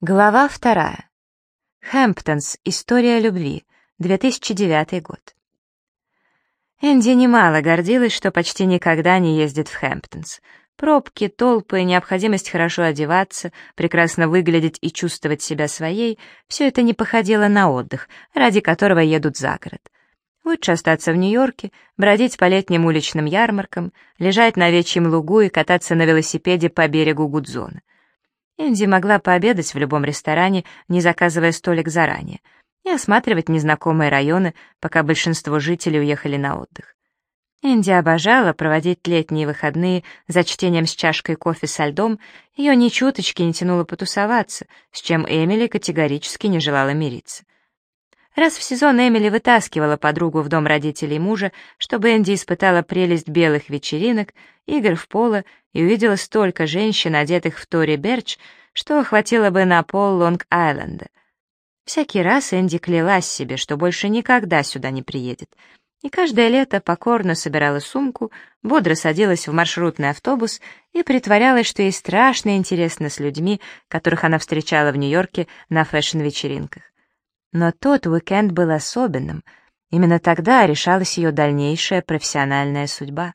Глава вторая. Хэмптонс. История любви. 2009 год. Энди немало гордилась, что почти никогда не ездит в Хэмптонс. Пробки, толпы, необходимость хорошо одеваться, прекрасно выглядеть и чувствовать себя своей — все это не походило на отдых, ради которого едут за город. Лучше остаться в Нью-Йорке, бродить по летним уличным ярмаркам, лежать на овечьем лугу и кататься на велосипеде по берегу Гудзона. Энди могла пообедать в любом ресторане, не заказывая столик заранее, и осматривать незнакомые районы, пока большинство жителей уехали на отдых. Энди обожала проводить летние выходные за чтением с чашкой кофе со льдом, ее ни чуточки не тянуло потусоваться, с чем Эмили категорически не желала мириться. Раз в сезон Эмили вытаскивала подругу в дом родителей мужа, чтобы Энди испытала прелесть белых вечеринок, игр в поло и увидела столько женщин, одетых в Тори Берч, что хватило бы на пол Лонг-Айленда. Всякий раз Энди клялась себе, что больше никогда сюда не приедет, и каждое лето покорно собирала сумку, бодро садилась в маршрутный автобус и притворялась, что ей страшно интересно с людьми, которых она встречала в Нью-Йорке на фэшн-вечеринках. Но тот уикенд был особенным. Именно тогда решалась ее дальнейшая профессиональная судьба.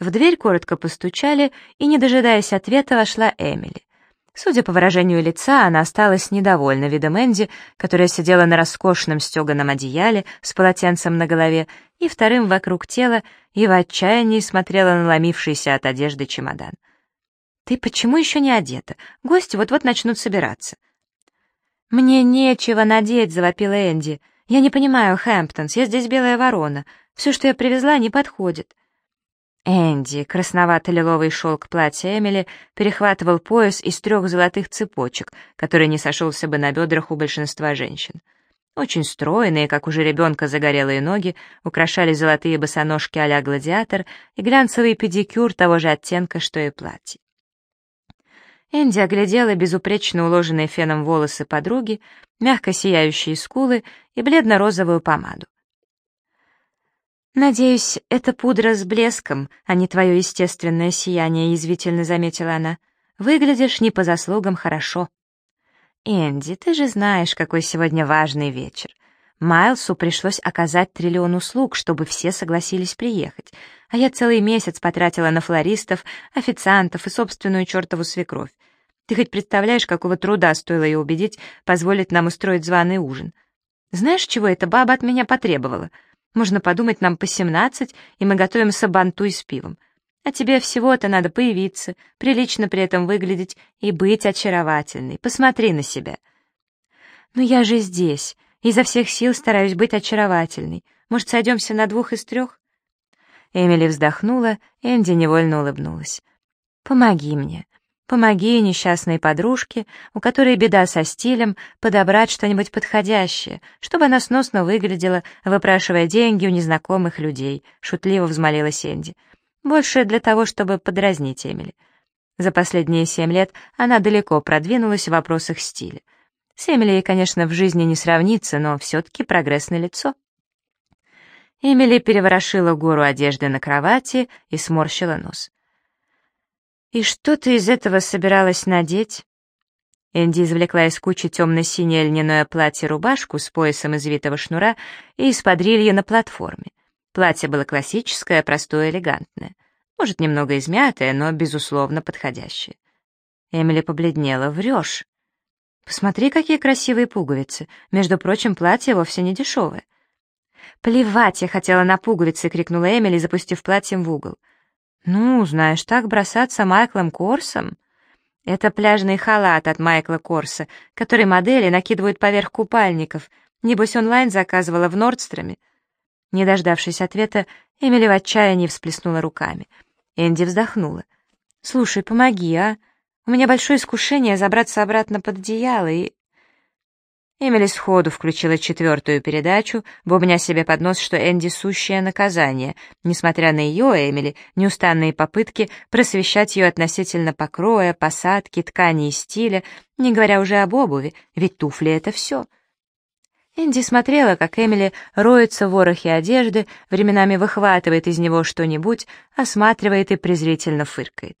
В дверь коротко постучали, и, не дожидаясь ответа, вошла Эмили. Судя по выражению лица, она осталась недовольна видом Энди, которая сидела на роскошном стеганом одеяле с полотенцем на голове и вторым вокруг тела и в отчаянии смотрела на ломившийся от одежды чемодан. «Ты почему еще не одета? Гости вот-вот начнут собираться». «Мне нечего надеть», — завопила Энди. «Я не понимаю, Хэмптонс, я здесь белая ворона. Все, что я привезла, не подходит». Энди, красновато-лиловый шелк платья Эмили, перехватывал пояс из трех золотых цепочек, который не сошелся бы на бедрах у большинства женщин. Очень стройные, как у жеребенка загорелые ноги, украшали золотые босоножки а гладиатор и глянцевый педикюр того же оттенка, что и платье. Энди оглядела безупречно уложенные феном волосы подруги, мягко сияющие скулы и бледно-розовую помаду. «Надеюсь, это пудра с блеском, а не твое естественное сияние», — язвительно заметила она. «Выглядишь не по заслугам хорошо». «Энди, ты же знаешь, какой сегодня важный вечер. Майлсу пришлось оказать триллион услуг, чтобы все согласились приехать, а я целый месяц потратила на флористов, официантов и собственную чертову свекровь. Ты хоть представляешь, какого труда стоило ее убедить позволить нам устроить званый ужин? Знаешь, чего эта баба от меня потребовала? Можно подумать, нам по семнадцать, и мы готовим сабантуй с пивом. А тебе всего-то надо появиться, прилично при этом выглядеть и быть очаровательной. Посмотри на себя. Но я же здесь, изо всех сил стараюсь быть очаровательной. Может, сойдемся на двух из трех?» Эмили вздохнула, Энди невольно улыбнулась. «Помоги мне. Помоги несчастной подружке, у которой беда со стилем, подобрать что-нибудь подходящее, чтобы она сносно выглядела, выпрашивая деньги у незнакомых людей», — шутливо взмолилась Энди. «Больше для того, чтобы подразнить Эмили». За последние семь лет она далеко продвинулась в вопросах стиля. Эмили, конечно, в жизни не сравнится, но все-таки прогресс налицо. Эмили переворошила гору одежды на кровати и сморщила нос. «И что ты из этого собиралась надеть?» Энди извлекла из кучи темно-синее льняное платье-рубашку с поясом из витого шнура и из подрилья на платформе. Платье было классическое, простое, элегантное. Может, немного измятое, но, безусловно, подходящее. Эмили побледнела. «Врешь!» «Посмотри, какие красивые пуговицы. Между прочим, платье вовсе не дешевое». «Плевать я хотела на пуговицы!» — крикнула Эмили, запустив платьем в угол. «Ну, знаешь, так бросаться Майклом Корсом?» «Это пляжный халат от Майкла Корса, который модели накидывают поверх купальников. Небось, онлайн заказывала в Нордстроме». Не дождавшись ответа, Эмили в отчаянии всплеснула руками. Энди вздохнула. «Слушай, помоги, а? У меня большое искушение забраться обратно под одеяло и...» Эмили сходу включила четвертую передачу, бубня себе под нос, что Энди — сущее наказание, несмотря на ее, Эмили, неустанные попытки просвещать ее относительно покроя, посадки, ткани и стиля, не говоря уже об обуви, ведь туфли — это все. Энди смотрела, как Эмили роется в ворохе одежды, временами выхватывает из него что-нибудь, осматривает и презрительно фыркает.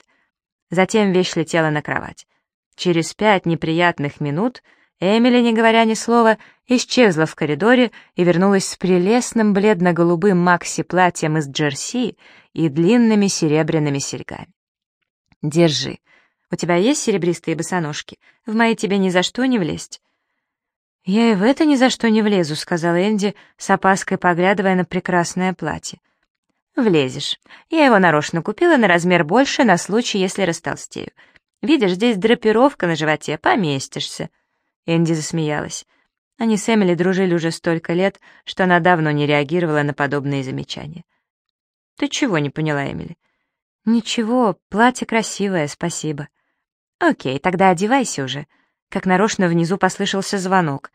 Затем вещь летела на кровать. Через пять неприятных минут Эмили, не говоря ни слова, исчезла в коридоре и вернулась с прелестным бледно-голубым макси-платьем из джерси и длинными серебряными серьгами. «Держи. У тебя есть серебристые босоножки? В мои тебе ни за что не влезть». «Я и в это ни за что не влезу», — сказала Энди, с опаской поглядывая на прекрасное платье. «Влезешь. Я его нарочно купила на размер больше на случай, если растолстею. Видишь, здесь драпировка на животе, поместишься». Энди засмеялась. Они с Эмили дружили уже столько лет, что она давно не реагировала на подобные замечания. «Ты чего не поняла, Эмили?» «Ничего, платье красивое, спасибо». «Окей, тогда одевайся уже». Как нарочно внизу послышался звонок.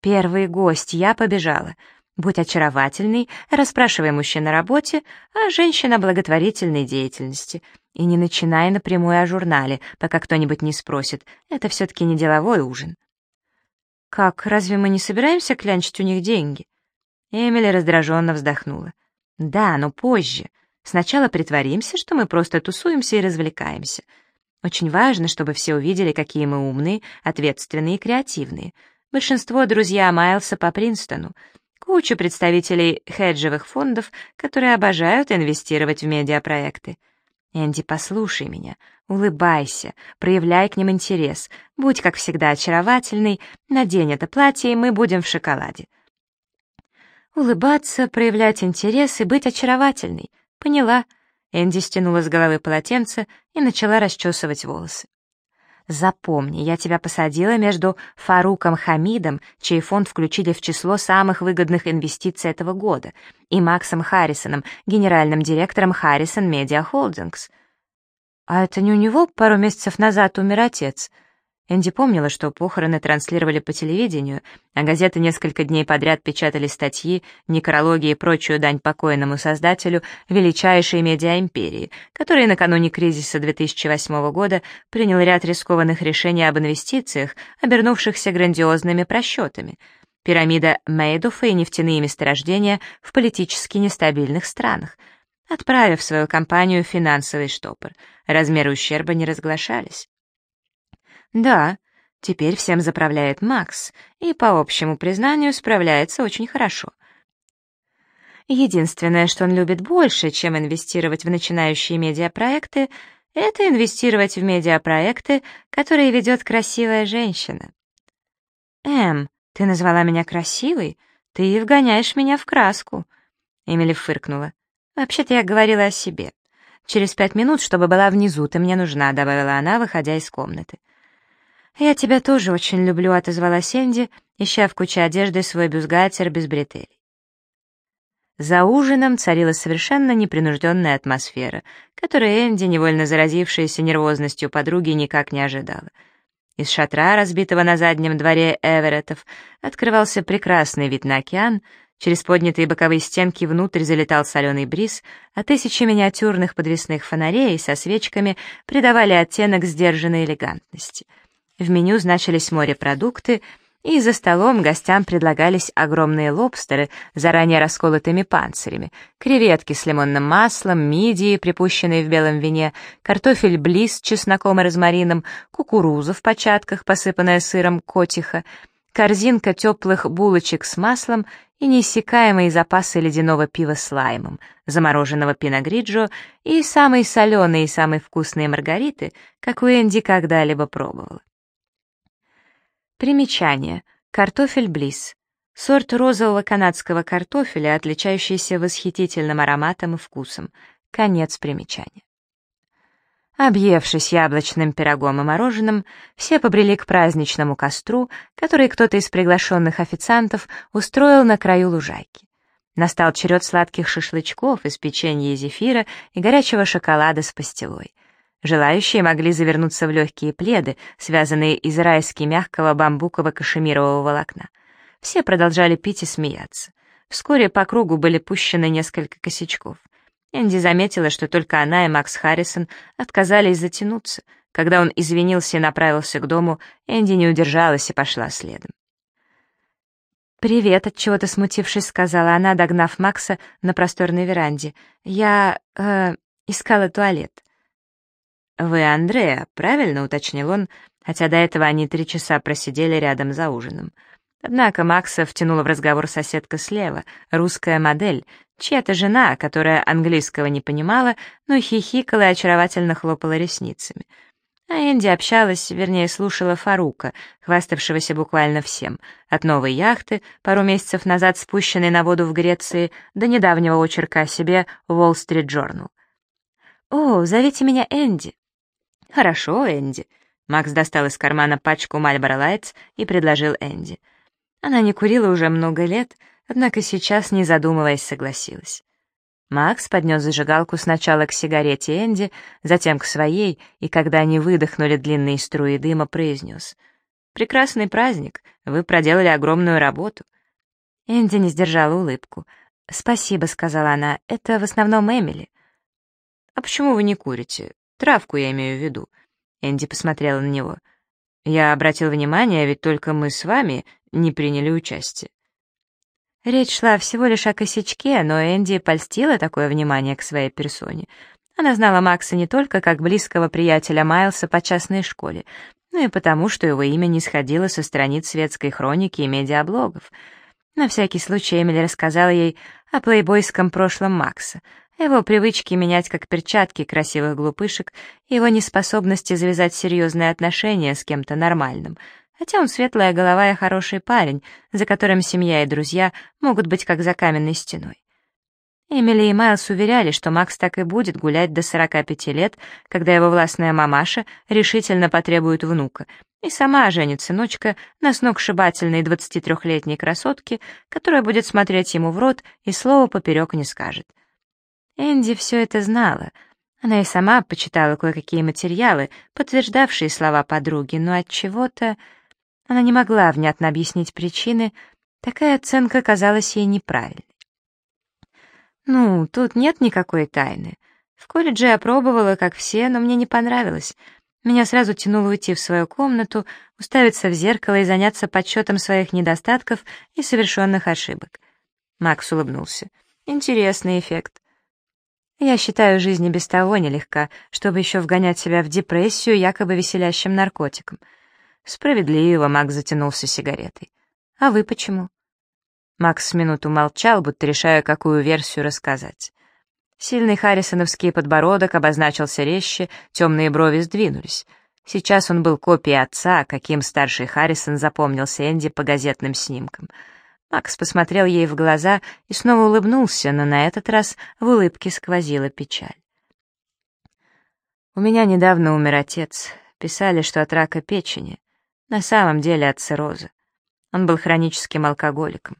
«Первый гость, я побежала. Будь очаровательный, расспрашивай мужчин на работе, а женщина благотворительной деятельности. И не начинай напрямую о журнале, пока кто-нибудь не спросит. Это все-таки не деловой ужин». «Как, разве мы не собираемся клянчить у них деньги?» Эмили раздраженно вздохнула. «Да, но позже. Сначала притворимся, что мы просто тусуемся и развлекаемся. Очень важно, чтобы все увидели, какие мы умные, ответственные и креативные. Большинство — друзья Майлса по Принстону. Куча представителей хеджевых фондов, которые обожают инвестировать в медиапроекты. Энди, послушай меня, улыбайся, проявляй к ним интерес, будь, как всегда, очаровательный, надень это платье, и мы будем в шоколаде. Улыбаться, проявлять интерес и быть очаровательной — «Поняла». Энди стянула с головы полотенце и начала расчесывать волосы. «Запомни, я тебя посадила между Фаруком Хамидом, чей фонд включили в число самых выгодных инвестиций этого года, и Максом Харрисоном, генеральным директором Харрисон Медиа Холдингс». «А это не у него пару месяцев назад умер отец?» Энди помнила, что похороны транслировали по телевидению, а газеты несколько дней подряд печатали статьи, некрологи и прочую дань покойному создателю величайшей медиаимперии, который накануне кризиса 2008 года принял ряд рискованных решений об инвестициях, обернувшихся грандиозными просчетами. Пирамида Мейдофа и нефтяные месторождения в политически нестабильных странах, отправив свою компанию в финансовый штопор. Размеры ущерба не разглашались. Да, теперь всем заправляет Макс, и, по общему признанию, справляется очень хорошо. Единственное, что он любит больше, чем инвестировать в начинающие медиапроекты, это инвестировать в медиапроекты, которые ведет красивая женщина. «Эм, ты назвала меня красивой? Ты вгоняешь меня в краску», — Эмили фыркнула. «Вообще-то я говорила о себе. Через пять минут, чтобы была внизу, ты мне нужна», — добавила она, выходя из комнаты. «Я тебя тоже очень люблю», — отозвалась Энди, ища в куче одежды свой бюстгальтер без бретелей. За ужином царила совершенно непринужденная атмосфера, которую Энди, невольно заразившаяся нервозностью подруги, никак не ожидала. Из шатра, разбитого на заднем дворе Эвереттов, открывался прекрасный вид на океан, через поднятые боковые стенки внутрь залетал соленый бриз, а тысячи миниатюрных подвесных фонарей со свечками придавали оттенок сдержанной элегантности — в меню значились морепродукты, и за столом гостям предлагались огромные лобстеры заранее расколотыми панцирями, креветки с лимонным маслом, мидии, припущенные в белом вине, картофель близ с чесноком и розмарином, кукуруза в початках, посыпанная сыром котиха, корзинка теплых булочек с маслом и неиссякаемые запасы ледяного пива с лаймом, замороженного пиногриджо и самые соленые и самые вкусные маргариты, какую Энди когда-либо пробовала. Примечание. Картофель Близ. Сорт розового канадского картофеля, отличающийся восхитительным ароматом и вкусом. Конец примечания. Объевшись яблочным пирогом и мороженым, все побрели к праздничному костру, который кто-то из приглашенных официантов устроил на краю лужайки. Настал черед сладких шашлычков из печенья и зефира и горячего шоколада с пастилой. Желающие могли завернуться в легкие пледы, связанные из райски мягкого бамбуково-кашемирового волокна. Все продолжали пить и смеяться. Вскоре по кругу были пущены несколько косячков. Энди заметила, что только она и Макс Харрисон отказались затянуться. Когда он извинился и направился к дому, Энди не удержалась и пошла следом. «Привет», — отчего-то смутившись, сказала она, догнав Макса на просторной веранде. «Я... э... искала туалет». «Вы Андреа, правильно?» — уточнил он, хотя до этого они три часа просидели рядом за ужином. Однако Макса втянула в разговор соседка слева, русская модель, чья-то жена, которая английского не понимала, но хихикала и очаровательно хлопала ресницами. А Энди общалась, вернее, слушала Фарука, хваставшегося буквально всем, от новой яхты, пару месяцев назад спущенной на воду в Греции, до недавнего очерка о себе в Wall Street Journal. «О, зовите меня Энди». «Хорошо, Энди». Макс достал из кармана пачку Marlboro Lights и предложил Энди. Она не курила уже много лет, однако сейчас, не задумываясь, согласилась. Макс поднес зажигалку сначала к сигарете Энди, затем к своей, и когда они выдохнули длинные струи дыма, произнес. «Прекрасный праздник, вы проделали огромную работу». Энди не сдержала улыбку. «Спасибо», — сказала она, — «это в основном Эмили». «А почему вы не курите? Травку я имею в виду». Энди посмотрела на него. «Я обратил внимание, ведь только мы с вами не приняли участие». Речь шла всего лишь о косячке, но Энди польстила такое внимание к своей персоне. Она знала Макса не только как близкого приятеля Майлса по частной школе, но и потому, что его имя не сходило со страниц светской хроники и медиаблогов. На всякий случай Эмили рассказала ей о плейбойском прошлом Макса, его привычке менять как перчатки красивых глупышек его неспособности завязать серьезные отношения с кем-то нормальным — Хотя он светлая голова и хороший парень, за которым семья и друзья могут быть как за каменной стеной. Эмили и Майлз уверяли, что Макс так и будет гулять до 45 лет, когда его властная мамаша решительно потребует внука, и сама женит сыночка на сногсшибательной 23-летней красотке, которая будет смотреть ему в рот и слова поперек не скажет. Энди все это знала. Она и сама почитала кое-какие материалы, подтверждавшие слова подруги, но от чего-то она не могла внятно объяснить причины, такая оценка казалась ей неправильной. «Ну, тут нет никакой тайны. В колледже я пробовала, как все, но мне не понравилось. Меня сразу тянуло уйти в свою комнату, уставиться в зеркало и заняться подсчетом своих недостатков и совершенных ошибок». Макс улыбнулся. «Интересный эффект. Я считаю, жизнь и без того нелегка, чтобы еще вгонять себя в депрессию якобы веселящим наркотиком». Справедливо, Макс затянулся сигаретой. А вы почему? Макс минуту молчал, будто решая, какую версию рассказать. Сильный харрисоновский подбородок обозначился резче, темные брови сдвинулись. Сейчас он был копией отца, каким старший Харрисон запомнился Энди по газетным снимкам. Макс посмотрел ей в глаза и снова улыбнулся, но на этот раз в улыбке сквозила печаль. «У меня недавно умер отец. Писали, что от рака печени. На самом деле от цирроза. Он был хроническим алкоголиком.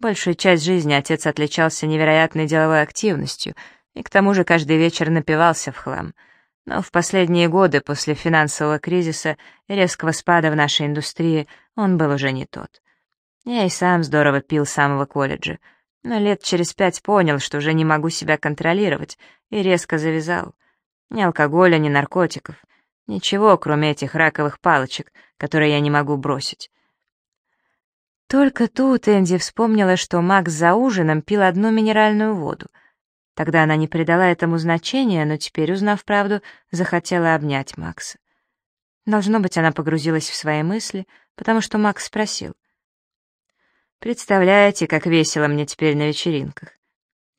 Большую часть жизни отец отличался невероятной деловой активностью и к тому же каждый вечер напивался в хлам. Но в последние годы, после финансового кризиса и резкого спада в нашей индустрии, он был уже не тот. Я и сам здорово пил с самого колледжа, но лет через пять понял, что уже не могу себя контролировать, и резко завязал. Ни алкоголя, ни наркотиков — Ничего, кроме этих раковых палочек, которые я не могу бросить. Только тут Энди вспомнила, что Макс за ужином пил одну минеральную воду. Тогда она не придала этому значения, но теперь, узнав правду, захотела обнять Макса. Должно быть, она погрузилась в свои мысли, потому что Макс спросил. «Представляете, как весело мне теперь на вечеринках?»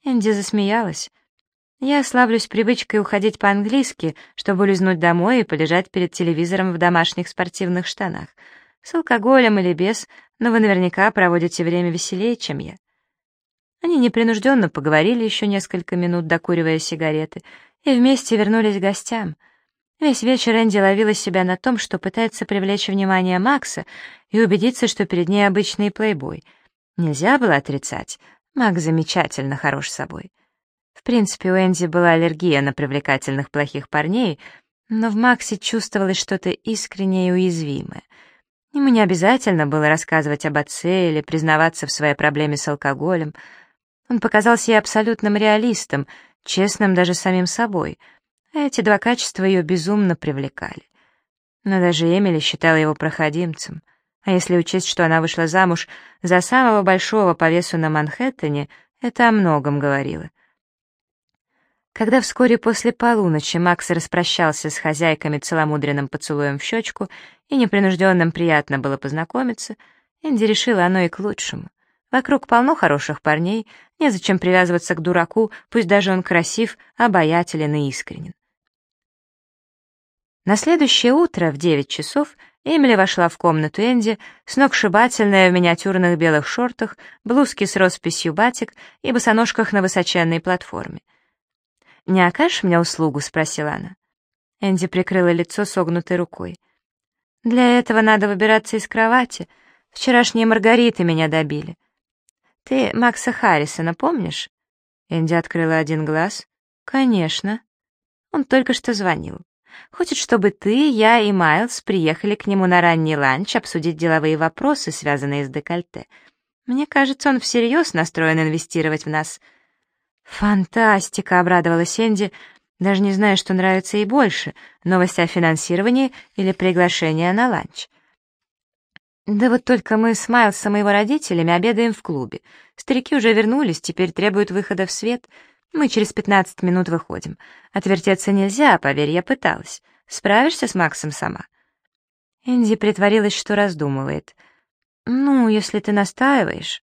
Энди засмеялась. Я славлюсь привычкой уходить по-английски, чтобы лизнуть домой и полежать перед телевизором в домашних спортивных штанах. С алкоголем или без, но вы наверняка проводите время веселее, чем я. Они непринужденно поговорили еще несколько минут, докуривая сигареты, и вместе вернулись к гостям. Весь вечер Энди ловила себя на том, что пытается привлечь внимание Макса и убедиться, что перед ней обычный плейбой. Нельзя было отрицать, Макс замечательно хорош собой. В принципе, у Энди была аллергия на привлекательных плохих парней, но в Максе чувствовалось что-то искреннее и уязвимое. Ему не обязательно было рассказывать об отце или признаваться в своей проблеме с алкоголем. Он показался ей абсолютным реалистом, честным даже самим собой, эти два качества ее безумно привлекали. Но даже Эмили считала его проходимцем, а если учесть, что она вышла замуж за самого большого по весу на Манхэттене, это о многом говорило. Когда вскоре после полуночи Макс распрощался с хозяйками целомудренным поцелуем в щечку и непринужденным приятно было познакомиться, Энди решила оно и к лучшему. Вокруг полно хороших парней, незачем привязываться к дураку, пусть даже он красив, обаятелен и искренен. На следующее утро в девять часов Эмили вошла в комнату Энди, сногсшибательная в миниатюрных белых шортах, блузке с росписью батик и босоножках на высоченной платформе. «Не окажешь мне услугу?» — спросила она. Энди прикрыла лицо согнутой рукой. «Для этого надо выбираться из кровати. Вчерашние маргариты меня добили. Ты Макса Харрисона помнишь?» Энди открыла один глаз. «Конечно. Он только что звонил. Хочет, чтобы ты, я и Майлз приехали к нему на ранний ланч обсудить деловые вопросы, связанные с декольте. Мне кажется, он всерьез настроен инвестировать в нас». «Фантастика!» — обрадовалась Энди, даже не зная, что нравится ей больше — новости о финансировании или приглашение на ланч. «Да вот только мы с Майлсом и его родителями обедаем в клубе. Старики уже вернулись, теперь требуют выхода в свет. Мы через пятнадцать минут выходим. Отвертеться нельзя, поверь, я пыталась. Справишься с Максом сама?» Энди притворилась, что раздумывает. «Ну, если ты настаиваешь...»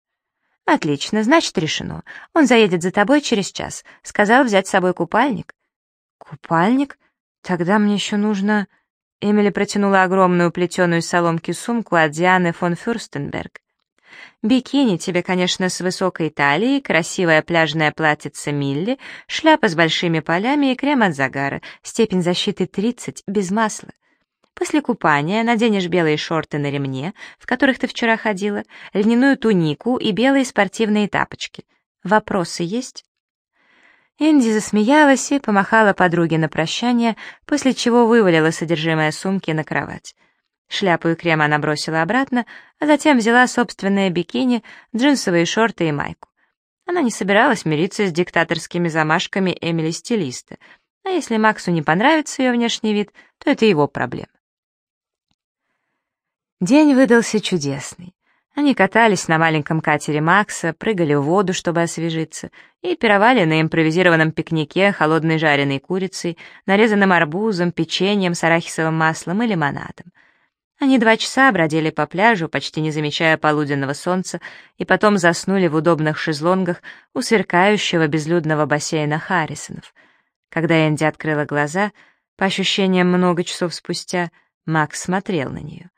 «Отлично, значит, решено. Он заедет за тобой через час. Сказал взять с собой купальник». «Купальник? Тогда мне еще нужно...» Эмили протянула огромную плетеную соломки сумку от Дианы фон Фюрстенберг. «Бикини тебе, конечно, с высокой талией, красивое пляжное платьице Милли, шляпа с большими полями и крем от загара, степень защиты 30, без масла. После купания наденешь белые шорты на ремне, в которых ты вчера ходила, льняную тунику и белые спортивные тапочки. Вопросы есть?» Энди засмеялась и помахала подруге на прощание, после чего вывалила содержимое сумки на кровать. Шляпу и крем она бросила обратно, а затем взяла собственное бикини, джинсовые шорты и майку. Она не собиралась мириться с диктаторскими замашками Эмили-стилиста, а если Максу не понравится ее внешний вид, то это его проблема. День выдался чудесный. Они катались на маленьком катере Макса, прыгали в воду, чтобы освежиться, и пировали на импровизированном пикнике холодной жареной курицей, нарезанным арбузом, печеньем с арахисовым маслом и лимонадом. Они два часа бродили по пляжу, почти не замечая полуденного солнца, и потом заснули в удобных шезлонгах у сверкающего безлюдного бассейна Харрисонов. Когда Энди открыла глаза, по ощущениям много часов спустя, Макс смотрел на нее.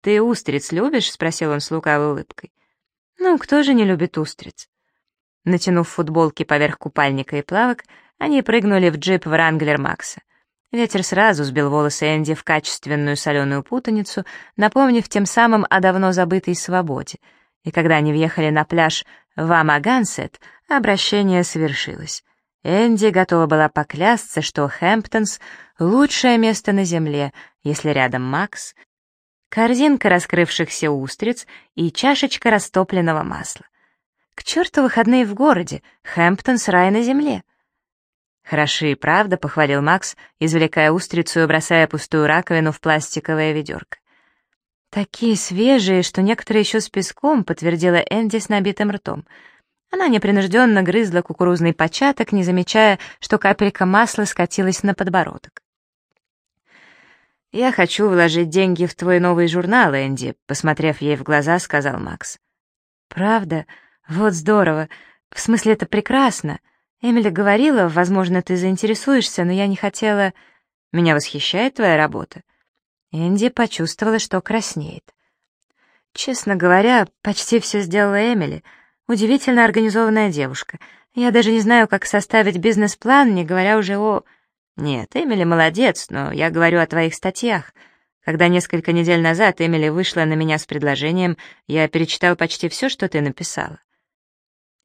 «Ты устриц любишь?» — спросил он с лукавой улыбкой. «Ну, кто же не любит устриц?» Натянув футболки поверх купальника и плавок, они прыгнули в джип Вранглер Макса. Ветер сразу сбил волосы Энди в качественную соленую путаницу, напомнив тем самым о давно забытой свободе. И когда они въехали на пляж в Амагансет, обращение совершилось. Энди готова была поклясться, что Хэмптонс — лучшее место на земле, если рядом Макс, корзинка раскрывшихся устриц и чашечка растопленного масла. К черту выходные в городе, Хэмптонс — рай на земле. «Хороши, правда», — похвалил Макс, извлекая устрицу и бросая пустую раковину в пластиковое ведерко. «Такие свежие, что некоторые еще с песком», — подтвердила Энди с набитым ртом. Она непринужденно грызла кукурузный початок, не замечая, что капелька масла скатилась на подбородок. «Я хочу вложить деньги в твой новый журнал, Энди», — посмотрев ей в глаза, сказал Макс. «Правда? Вот здорово. В смысле, это прекрасно. Эмили говорила, возможно, ты заинтересуешься, но я не хотела... Меня восхищает твоя работа». Энди почувствовала, что краснеет. «Честно говоря, почти все сделала Эмили. Удивительно организованная девушка. Я даже не знаю, как составить бизнес-план, не говоря уже о...» «Нет, Эмили молодец, но я говорю о твоих статьях. Когда несколько недель назад Эмили вышла на меня с предложением, я перечитал почти все, что ты написала».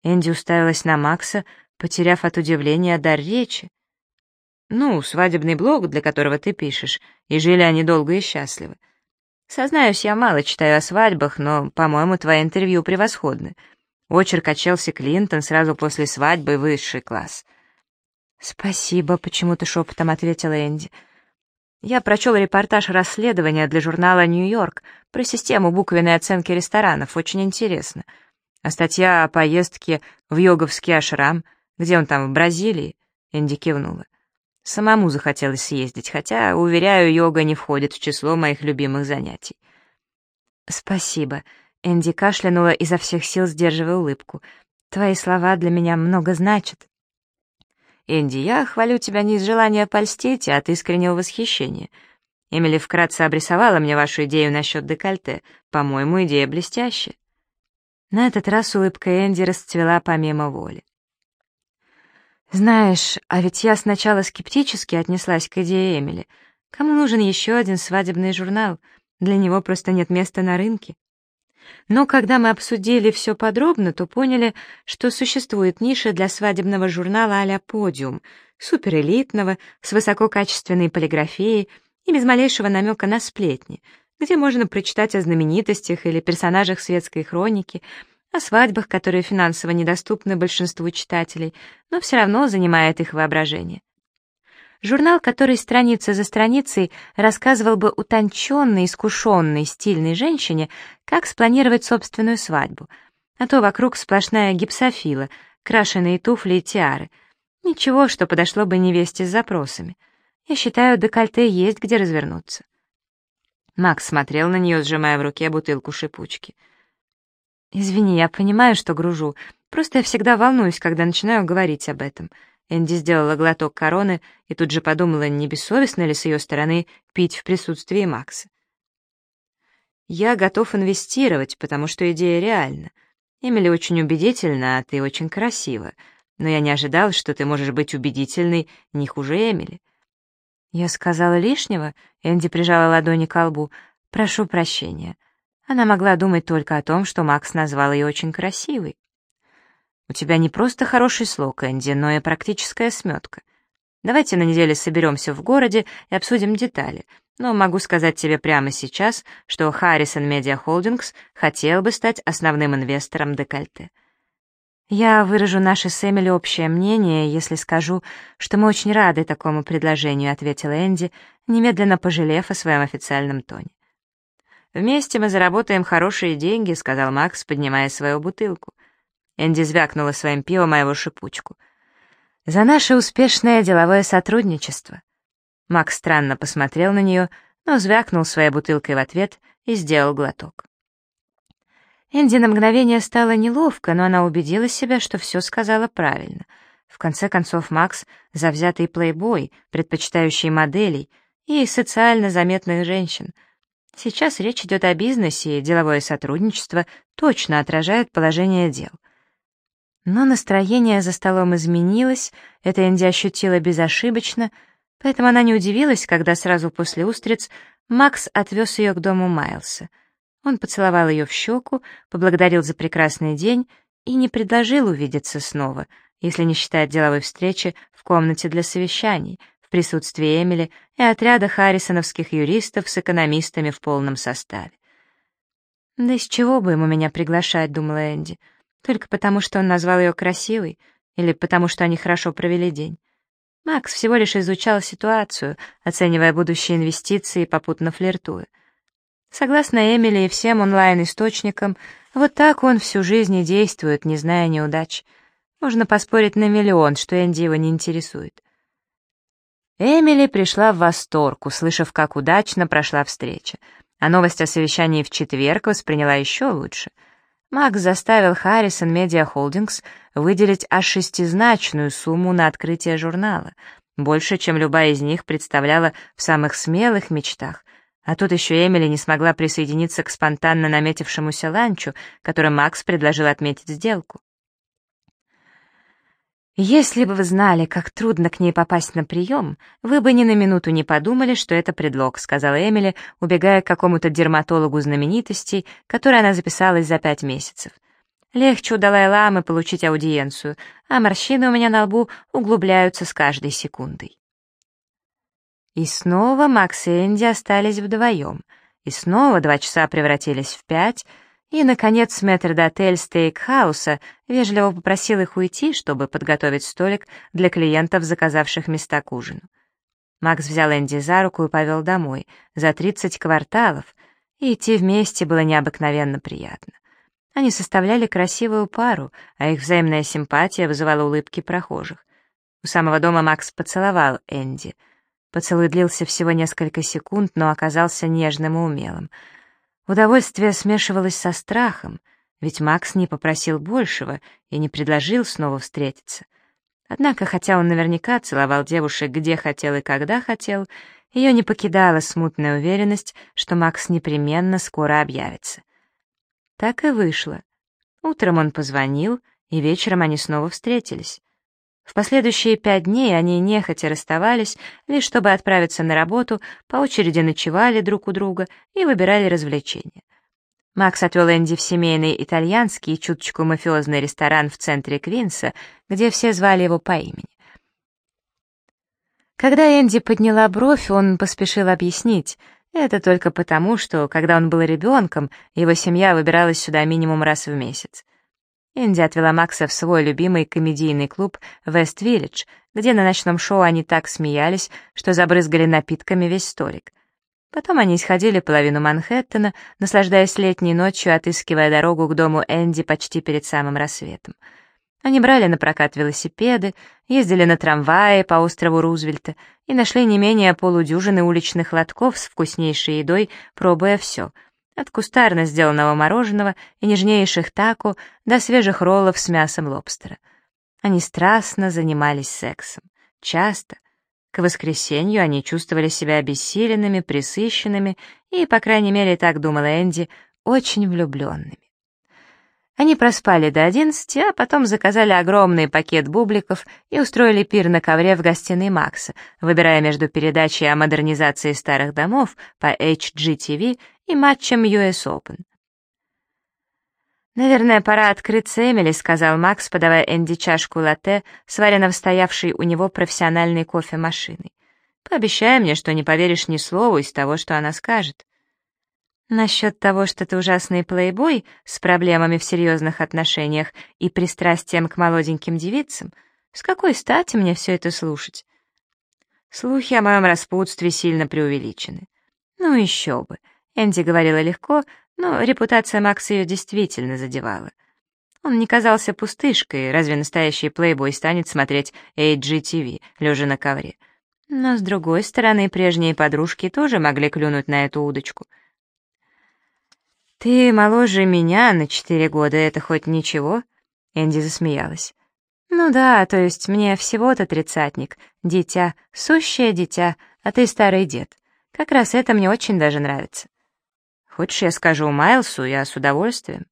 Энди уставилась на Макса, потеряв от удивления дар речи. «Ну, свадебный блог, для которого ты пишешь, и жили они долго и счастливы. Сознаюсь, я мало читаю о свадьбах, но, по-моему, твои интервью превосходны. Очерк о Челси Клинтон сразу после свадьбы — высший класс». «Спасибо», — почему-то шепотом ответила Энди. «Я прочел репортаж расследования для журнала «Нью-Йорк» про систему буквенной оценки ресторанов. Очень интересно. А статья о поездке в йоговский ашрам, где он там, в Бразилии. Энди кивнула. Самому захотелось съездить, хотя, уверяю, йога не входит в число моих любимых занятий. «Спасибо», — Энди кашлянула изо всех сил, сдерживая улыбку. «Твои слова для меня много значат». «Энди, я хвалю тебя не из желания польстить, а от искреннего восхищения. Эмили вкратце обрисовала мне вашу идею насчет декольте. По-моему, идея блестящая». На этот раз улыбка Энди расцвела помимо воли. «Знаешь, а ведь я сначала скептически отнеслась к идее Эмили. Кому нужен еще один свадебный журнал? Для него просто нет места на рынке». Но когда мы обсудили все подробно, то поняли, что существует ниша для свадебного журнала а-ля «Подиум», суперэлитного, с высококачественной полиграфией и без малейшего намека на сплетни, где можно прочитать о знаменитостях или персонажах светской хроники, о свадьбах, которые финансово недоступны большинству читателей, но все равно занимает их воображение. Журнал, который страница за страницей рассказывал бы утонченной, искушенной, стильной женщине, как спланировать собственную свадьбу, а то вокруг сплошная гипсофила, крашеные туфли и тиары. Ничего, что подошло бы невесте с запросами. Я считаю, декольте есть где развернуться. Макс смотрел на нее, сжимая в руке бутылку шипучки. «Извини, я понимаю, что гружу. Просто я всегда волнуюсь, когда начинаю говорить об этом». Энди сделала глоток короны и тут же подумала, не бессовестно ли с ее стороны пить в присутствии Макса. «Я готов инвестировать, потому что идея реальна. Эмили очень убедительна, а ты очень красива. Но я не ожидал, что ты можешь быть убедительной не хуже Эмили». «Я сказала лишнего?» — Энди прижала ладони к лбу. «Прошу прощения». Она могла думать только о том, что Макс назвал ее очень красивой. У тебя не просто хороший слог, Энди, но и практическая сметка. Давайте на неделе соберемся в городе и обсудим детали. Но могу сказать тебе прямо сейчас, что Harrison Media Holdings хотел бы стать основным инвестором декольте. Я выражу наше с Эмили общее мнение, если скажу, что мы очень рады такому предложению, ответила Энди, немедленно пожалев о своем официальном тоне. «Вместе мы заработаем хорошие деньги», — сказал Макс, поднимая свою бутылку. Энди звякнула своим пивом моего шипучку. «За наше успешное деловое сотрудничество». Макс странно посмотрел на нее, но звякнул своей бутылкой в ответ и сделал глоток. Энди на мгновение стало неловко, но она убедила себя, что все сказала правильно. В конце концов, Макс — завзятый плейбой, предпочитающий моделей и социально заметных женщин. Сейчас речь идет о бизнесе, и деловое сотрудничество точно отражает положение дел. Но настроение за столом изменилось, это Энди ощутила безошибочно, поэтому она не удивилась, когда сразу после устриц Макс отвез ее к дому Майлса. Он поцеловал ее в щеку, поблагодарил за прекрасный день и не предложил увидеться снова, если не считать деловой встречи в комнате для совещаний, присутствии Эмили и отряда харрисоновских юристов с экономистами в полном составе. «Да из чего бы ему меня приглашать?» — думала Энди. Только потому, что он назвал ее красивой, или потому, что они хорошо провели день. Макс всего лишь изучал ситуацию, оценивая будущие инвестиции и попутно флиртуя. Согласно Эмили и всем онлайн-источникам, вот так он всю жизнь и действует, не зная неудач. Можно поспорить на миллион, что Энди его не интересует. Эмили пришла в восторг, услышав, как удачно прошла встреча, а новость о совещании в четверг восприняла еще лучше — Макс заставил Харрисон Media Holdings выделить аж шестизначную сумму на открытие журнала, больше, чем любая из них представляла в самых смелых мечтах. А тут еще Эмили не смогла присоединиться к спонтанно наметившемуся ланчу, которым Макс предложил отметить сделку. «Если бы вы знали, как трудно к ней попасть на прием, вы бы ни на минуту не подумали, что это предлог», — сказала Эмили, убегая к какому-то дерматологу знаменитостей, которой она записалась за пять месяцев. «Легче у Далай-Ламы получить аудиенцию, а морщины у меня на лбу углубляются с каждой секундой». И снова Макс и Энди остались вдвоем, и снова два часа превратились в пять — и, наконец, мэтр-дотель стейкхауса вежливо попросил их уйти, чтобы подготовить столик для клиентов, заказавших места к ужину. Макс взял Энди за руку и повел домой, за 30 кварталов, и идти вместе было необыкновенно приятно. Они составляли красивую пару, а их взаимная симпатия вызывала улыбки прохожих. У самого дома Макс поцеловал Энди. Поцелуй длился всего несколько секунд, но оказался нежным и умелым. Удовольствие смешивалось со страхом, ведь Макс не попросил большего и не предложил снова встретиться. Однако, хотя он наверняка целовал девушек где хотел и когда хотел, ее не покидала смутная уверенность, что Макс непременно скоро объявится. Так и вышло. Утром он позвонил, и вечером они снова встретились. В последующие пять дней они нехотя расставались, лишь чтобы отправиться на работу, по очереди ночевали друг у друга и выбирали развлечения. Макс отвел Энди в семейный итальянский, чуточку мафиозный ресторан в центре Квинса, где все звали его по имени. Когда Энди подняла бровь, он поспешил объяснить. Это только потому, что, когда он был ребенком, его семья выбиралась сюда минимум раз в месяц. Энди отвела Макса в свой любимый комедийный клуб «Вест-Виллидж», где на ночном шоу они так смеялись, что забрызгали напитками весь столик. Потом они исходили половину Манхэттена, наслаждаясь летней ночью, отыскивая дорогу к дому Энди почти перед самым рассветом. Они брали на прокат велосипеды, ездили на трамвае по острову Рузвельта и нашли не менее полудюжины уличных лотков с вкуснейшей едой, пробуя все — от кустарно сделанного мороженого и нежнейших тако до свежих роллов с мясом лобстера. Они страстно занимались сексом. Часто. К воскресенью они чувствовали себя обессиленными, присыщенными и, по крайней мере, так думала Энди, очень влюбленными. Они проспали до одиннадцати, а потом заказали огромный пакет бубликов и устроили пир на ковре в гостиной Макса, выбирая между передачей о модернизации старых домов по HGTV и матчем US Open. «Наверное, пора открыться Эмили», — сказал Макс, подавая Энди чашку латте, сваренно в стоявшей у него профессиональной кофемашиной. «Пообещай мне, что не поверишь ни слову из того, что она скажет». «Насчет того, что ты ужасный плейбой с проблемами в серьезных отношениях и пристрастием к молоденьким девицам, с какой стати мне все это слушать?» Слухи о моем распутстве сильно преувеличены. Ну еще бы. Энди говорила легко, но репутация Макса ее действительно задевала. Он не казался пустышкой, разве настоящий плейбой станет смотреть HGTV, лежа на ковре. Но, с другой стороны, прежние подружки тоже могли клюнуть на эту удочку. «Ты моложе меня на четыре года, это хоть ничего?» Энди засмеялась. «Ну да, то есть мне всего-то тридцатник, дитя, сущее дитя, а ты старый дед. Как раз это мне очень даже нравится». Хочешь, я скажу Майлсу, я с удовольствием.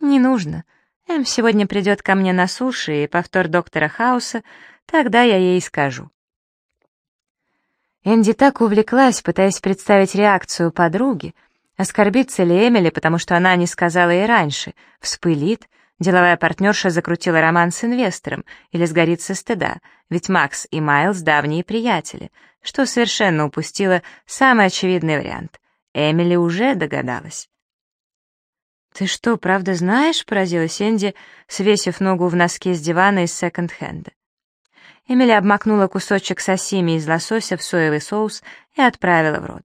Не нужно. Эм сегодня придет ко мне на суше и повтор доктора Хауса, тогда я ей скажу. Энди так увлеклась, пытаясь представить реакцию подруги, оскорбится ли Эмили, потому что она не сказала ей раньше, вспылит, деловая партнерша закрутила роман с инвестором или сгорит со стыда, ведь Макс и Майлз давние приятели, что совершенно упустила самый очевидный вариант. Эмили уже догадалась. «Ты что, правда знаешь?» — поразилась Энди, свесив ногу в носке с дивана из секонд-хенда. Эмили обмакнула кусочек сосими из лосося в соевый соус и отправила в рот.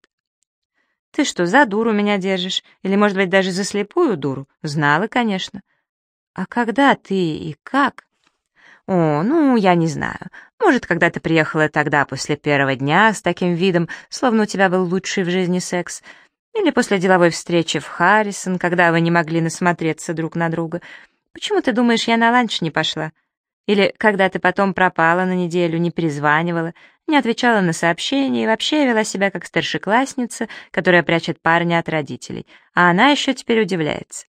«Ты что, за дуру меня держишь? Или, может быть, даже за слепую дуру? Знала, конечно. А когда ты и как?» «О, ну, я не знаю. Может, когда ты приехала тогда после первого дня с таким видом, словно у тебя был лучший в жизни секс, или после деловой встречи в Харрисон, когда вы не могли насмотреться друг на друга. Почему ты думаешь, я на ланч не пошла? Или когда ты потом пропала на неделю, не перезванивала, не отвечала на сообщения и вообще вела себя как старшеклассница, которая прячет парня от родителей, а она еще теперь удивляется.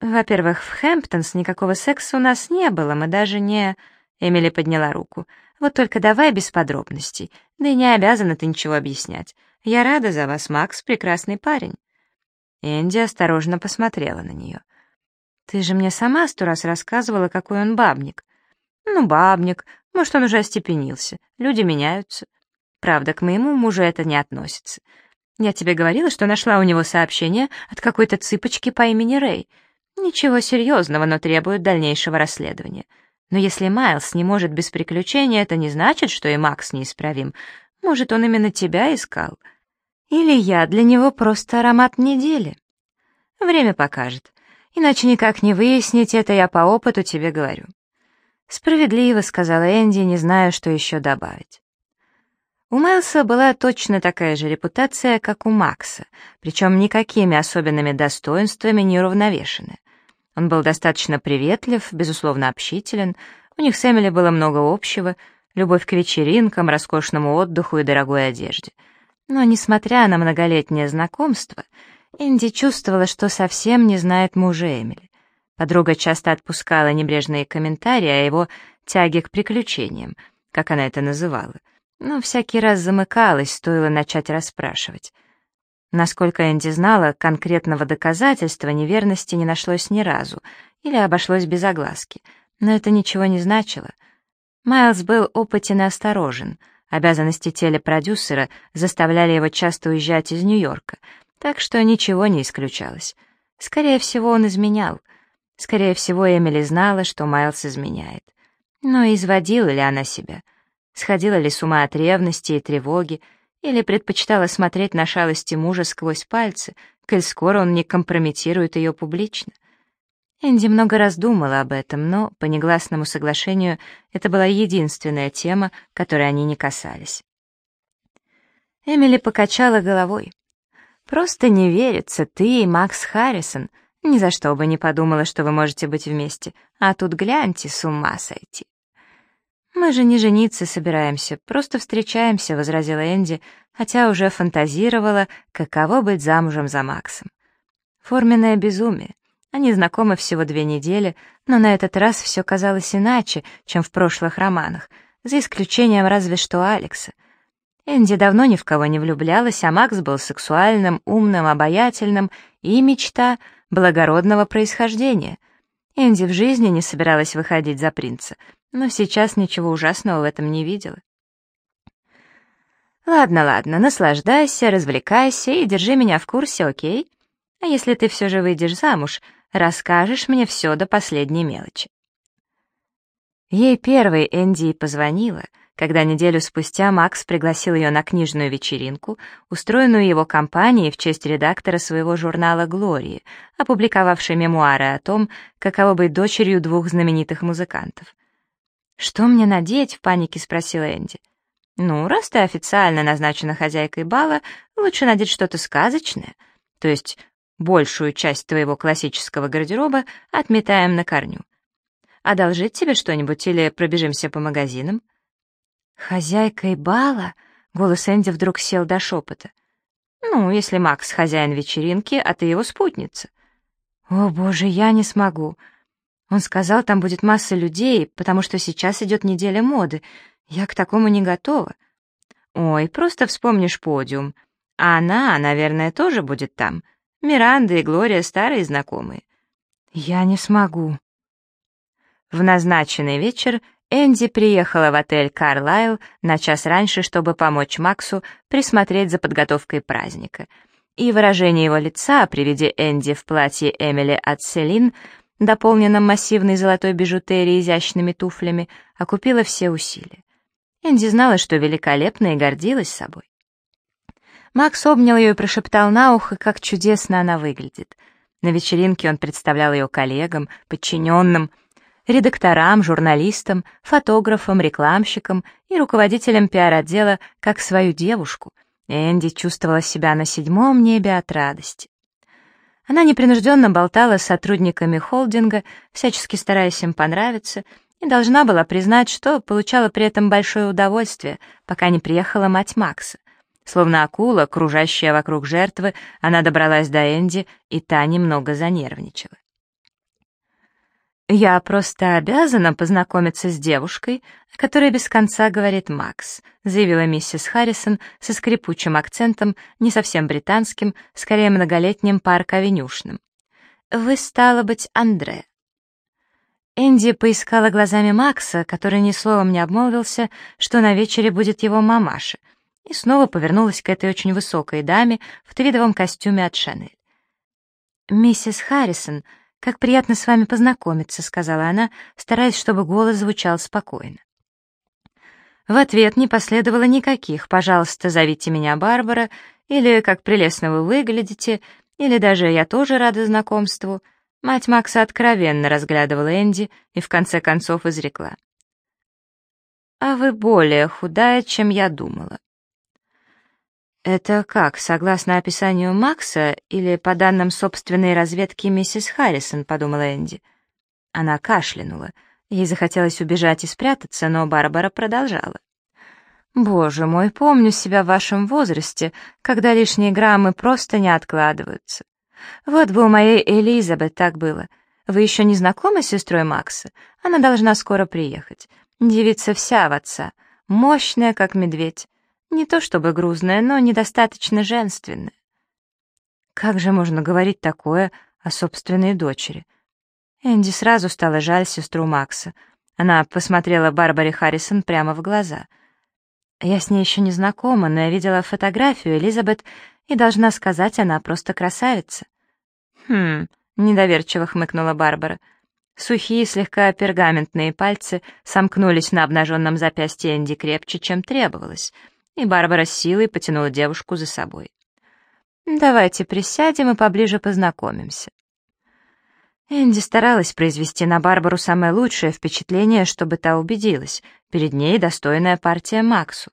«Во-первых, в Хэмптонс никакого секса у нас не было, мы даже не...» Эмили подняла руку. «Вот только давай без подробностей. Да и не обязана ты ничего объяснять. Я рада за вас, Макс, прекрасный парень». Энди осторожно посмотрела на нее. «Ты же мне сама сто раз рассказывала, какой он бабник». «Ну, бабник. Может, он уже остепенился. Люди меняются. Правда, к моему мужу это не относится. Я тебе говорила, что нашла у него сообщение от какой-то цыпочки по имени Рэй. Ничего серьезного, но требует дальнейшего расследования. Но если Майлз не может без приключения, это не значит, что и Макс неисправим. Может, он именно тебя искал? Или я для него просто аромат недели? Время покажет. Иначе никак не выяснить это, я по опыту тебе говорю. «Справедливо», — сказала Энди, не знаю, что еще добавить. У Майлса была точно такая же репутация, как у Макса, причем никакими особенными достоинствами не уравновешены. Он был достаточно приветлив, безусловно общителен, у них с Эмили было много общего, любовь к вечеринкам, роскошному отдыху и дорогой одежде. Но, несмотря на многолетнее знакомство, Энди чувствовала, что совсем не знает мужа Эмили. Подруга часто отпускала небрежные комментарии о его тяге к приключениям, как она это называла, но всякий раз замыкалась, стоило начать расспрашивать. Насколько Энди знала, конкретного доказательства неверности не нашлось ни разу, или обошлось без огласки, но это ничего не значило. Майлз был опытен и осторожен, обязанности телепродюсера заставляли его часто уезжать из Нью-Йорка, так что ничего не исключалось. Скорее всего, он изменял. Скорее всего, Эмили знала, что Майлз изменяет. Но изводила ли она себя? Сходила ли с ума от ревности и тревоги, или предпочитала смотреть на шалости мужа сквозь пальцы, коль скоро он не компрометирует ее публично? Энди много раз думала об этом, но по негласному соглашению это была единственная тема, которой они не касались. Эмили покачала головой. «Просто не верится, ты и Макс Харрисон. Ни за что бы не подумала, что вы можете быть вместе. А тут гляньте, с ума сойти». «Мы же не жениться собираемся, просто встречаемся», — возразила Энди, хотя уже фантазировала, каково быть замужем за Максом. Форменное безумие. Они знакомы всего две недели, но на этот раз все казалось иначе, чем в прошлых романах, за исключением разве что Алекса. Энди давно ни в кого не влюблялась, а Макс был сексуальным, умным, обаятельным и мечта благородного происхождения. Энди в жизни не собиралась выходить за принца — но сейчас ничего ужасного в этом не видела. «Ладно, ладно, наслаждайся, развлекайся и держи меня в курсе, окей? А если ты все же выйдешь замуж, расскажешь мне все до последней мелочи». Ей первой Энди позвонила, когда неделю спустя Макс пригласил ее на книжную вечеринку, устроенную его компанией в честь редактора своего журнала «Глории», опубликовавшей мемуары о том, каково быть дочерью двух знаменитых музыкантов. «Что мне надеть?» — в панике спросила Энди. «Ну, раз ты официально назначена хозяйкой бала, лучше надеть что-то сказочное. То есть большую часть твоего классического гардероба отметаем на корню. Одолжить тебе что-нибудь или пробежимся по магазинам?» «Хозяйкой бала?» — голос Энди вдруг сел до шепота. «Ну, если Макс хозяин вечеринки, а ты его спутница». «О, боже, я не смогу. Он сказал, там будет масса людей, потому что сейчас идет неделя моды. Я к такому не готова. Ой, просто вспомнишь подиум. А она, наверное, тоже будет там. Миранда и Глория старые знакомые. Я не смогу. В назначенный вечер Энди приехала в отель «Карлайл» на час раньше, чтобы помочь Максу присмотреть за подготовкой праздника. И выражение его лица при виде Энди в платье Эмили от Селин дополненном массивной золотой бижутерией изящными туфлями, окупила все усилия. Энди знала, что великолепна и гордилась собой. Макс обнял ее и прошептал на ухо, как чудесно она выглядит. На вечеринке он представлял ее коллегам, подчиненным, редакторам, журналистам, фотографам, рекламщикам и руководителям пиар-отдела как свою девушку. Энди чувствовала себя на седьмом небе от радости. Она непринужденно болтала с сотрудниками холдинга, всячески стараясь им понравиться, и должна была признать, что получала при этом большое удовольствие, пока не приехала мать Макса. Словно акула, кружащая вокруг жертвы, она добралась до Энди, и та немного занервничала. «Я просто обязана познакомиться с девушкой, о которой без конца говорит Макс», заявила миссис Харрисон со скрипучим акцентом, не совсем британским, скорее многолетним парк-авенюшным. «Вы, стало быть, Андре». Энди поискала глазами Макса, который ни словом не обмолвился, что на вечере будет его мамаша, и снова повернулась к этой очень высокой даме в твидовом костюме от Шанель. «Миссис Харрисон», «Как приятно с вами познакомиться», — сказала она, стараясь, чтобы голос звучал спокойно. В ответ не последовало никаких «пожалуйста, зовите меня Барбара» или «как прелестно вы выглядите», или даже «я тоже рада знакомству». Мать Макса откровенно разглядывала Энди и в конце концов изрекла. «А вы более худая, чем я думала». «Это как, согласно описанию Макса или по данным собственной разведки миссис Харрисон?» — подумала Энди. Она кашлянула. Ей захотелось убежать и спрятаться, но Барбара продолжала. «Боже мой, помню себя в вашем возрасте, когда лишние граммы просто не откладываются. Вот бы у моей Элизабет так было. Вы еще не знакомы с сестрой Макса? Она должна скоро приехать. Девица вся в отца, мощная, как медведь. Не то чтобы грузная, но недостаточно женственная. Как же можно говорить такое о собственной дочери? Энди сразу стало жаль сестру Макса. Она посмотрела Барбаре Харрисон прямо в глаза. Я с ней еще не знакома, но я видела фотографию Элизабет и должна сказать, она просто красавица. Хм, недоверчиво хмыкнула Барбара. Сухие, слегка пергаментные пальцы сомкнулись на обнаженном запястье Энди крепче, чем требовалось — и Барбара с силой потянула девушку за собой. «Давайте присядем и поближе познакомимся». Энди старалась произвести на Барбару самое лучшее впечатление, чтобы та убедилась, перед ней достойная партия Максу.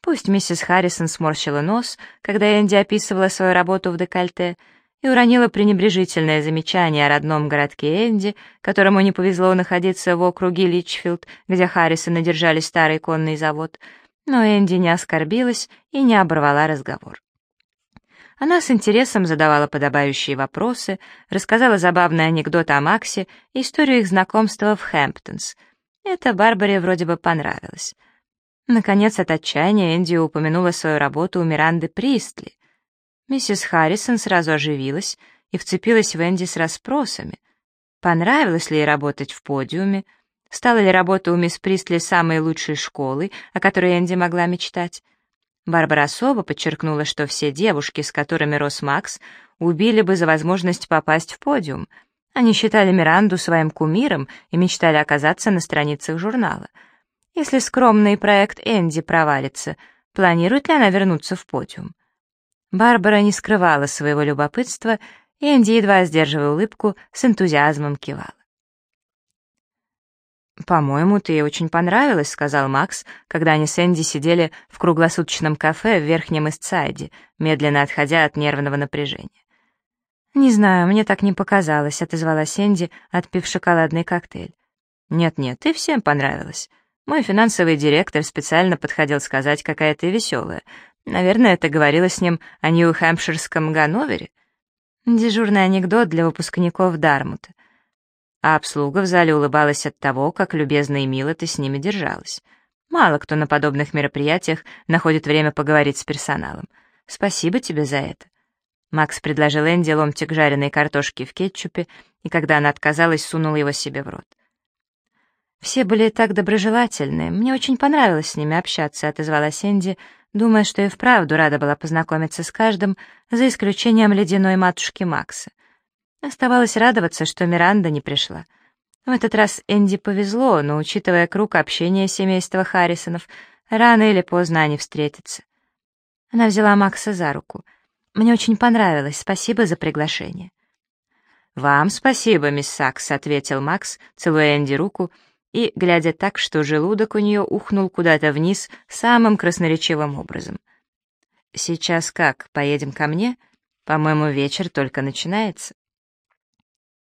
Пусть миссис Харрисон сморщила нос, когда Энди описывала свою работу в декольте, и уронила пренебрежительное замечание о родном городке Энди, которому не повезло находиться в округе Личфилд, где Харрисоны держали старый конный завод — но Энди не оскорбилась и не оборвала разговор. Она с интересом задавала подобающие вопросы, рассказала забавный анекдот о Максе и историю их знакомства в Хэмптонс. Это Барбаре вроде бы понравилось. Наконец, от отчаяния Энди упомянула свою работу у Миранды Пристли. Миссис Харрисон сразу оживилась и вцепилась в Энди с расспросами. Понравилось ли ей работать в подиуме, Стала ли работа у мисс Пристли самой лучшей школой, о которой Энди могла мечтать? Барбара особо подчеркнула, что все девушки, с которыми рос Макс, убили бы за возможность попасть в подиум. Они считали Миранду своим кумиром и мечтали оказаться на страницах журнала. Если скромный проект Энди провалится, планирует ли она вернуться в подиум? Барбара не скрывала своего любопытства, и Энди, едва сдерживая улыбку, с энтузиазмом кивала. «По-моему, ты ей очень понравилась», — сказал Макс, когда они с Энди сидели в круглосуточном кафе в Верхнем Истсайде, медленно отходя от нервного напряжения. «Не знаю, мне так не показалось», — отозвалась Энди, отпив шоколадный коктейль. «Нет-нет, ты всем понравилась. Мой финансовый директор специально подходил сказать, какая ты веселая. Наверное, ты говорила с ним о Нью-Хэмпширском Ганновере?» Дежурный анекдот для выпускников Дармута а обслуга в зале улыбалась от того, как любезно и мило ты с ними держалась. Мало кто на подобных мероприятиях находит время поговорить с персоналом. Спасибо тебе за это. Макс предложил Энди ломтик жареной картошки в кетчупе, и когда она отказалась, сунул его себе в рот. «Все были так доброжелательны, мне очень понравилось с ними общаться», — отозвалась Энди, думая, что и вправду рада была познакомиться с каждым, за исключением ледяной матушки Макса — Оставалось радоваться, что Миранда не пришла. В этот раз Энди повезло, но, учитывая круг общения семейства Харрисонов, рано или поздно они встретятся. Она взяла Макса за руку. «Мне очень понравилось, спасибо за приглашение». «Вам спасибо, мисс Сакс», — ответил Макс, целуя Энди руку и глядя так, что желудок у нее ухнул куда-то вниз самым красноречивым образом. «Сейчас как, поедем ко мне? По-моему, вечер только начинается».